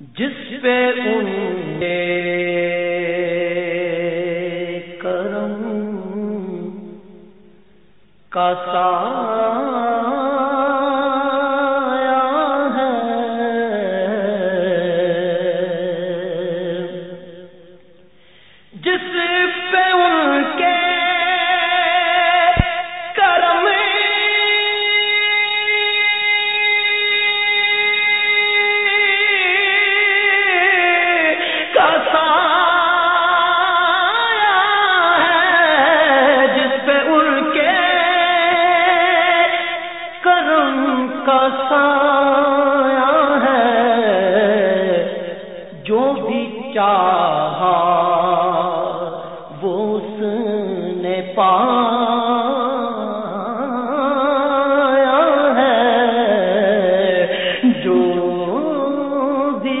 جس پہ ان کرم کا سایا ہے جو بھی چاہا وہ اس نے پایا ہے۔ جو بھی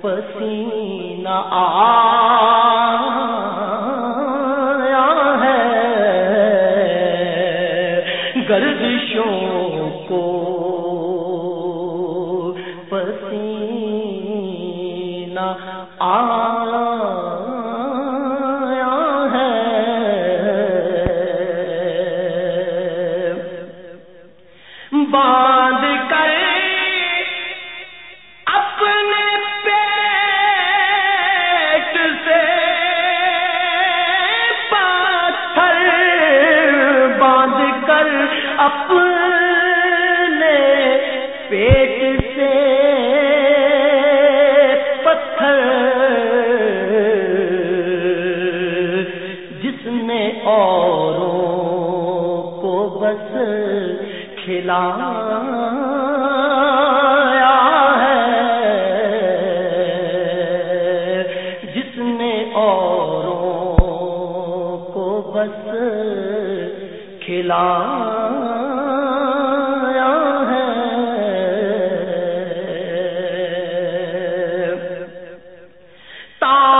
پسینہ آیا ہے۔ گردشوں کو پسینہ آیا بس کھلا جس نے اوروں کو بس کھلا سکے موسا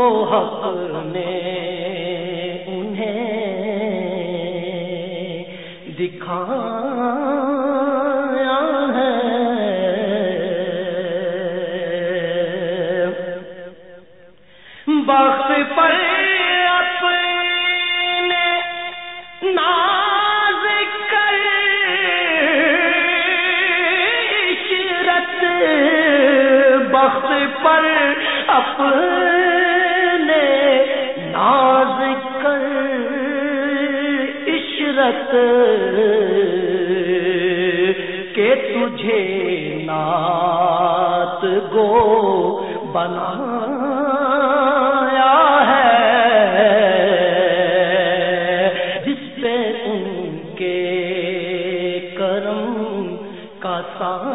وہ حق نے انہیں دکھا پر اپنے ناز بخت پر اپنے تجھے نات گو بنایا ہے کے کرم کا سان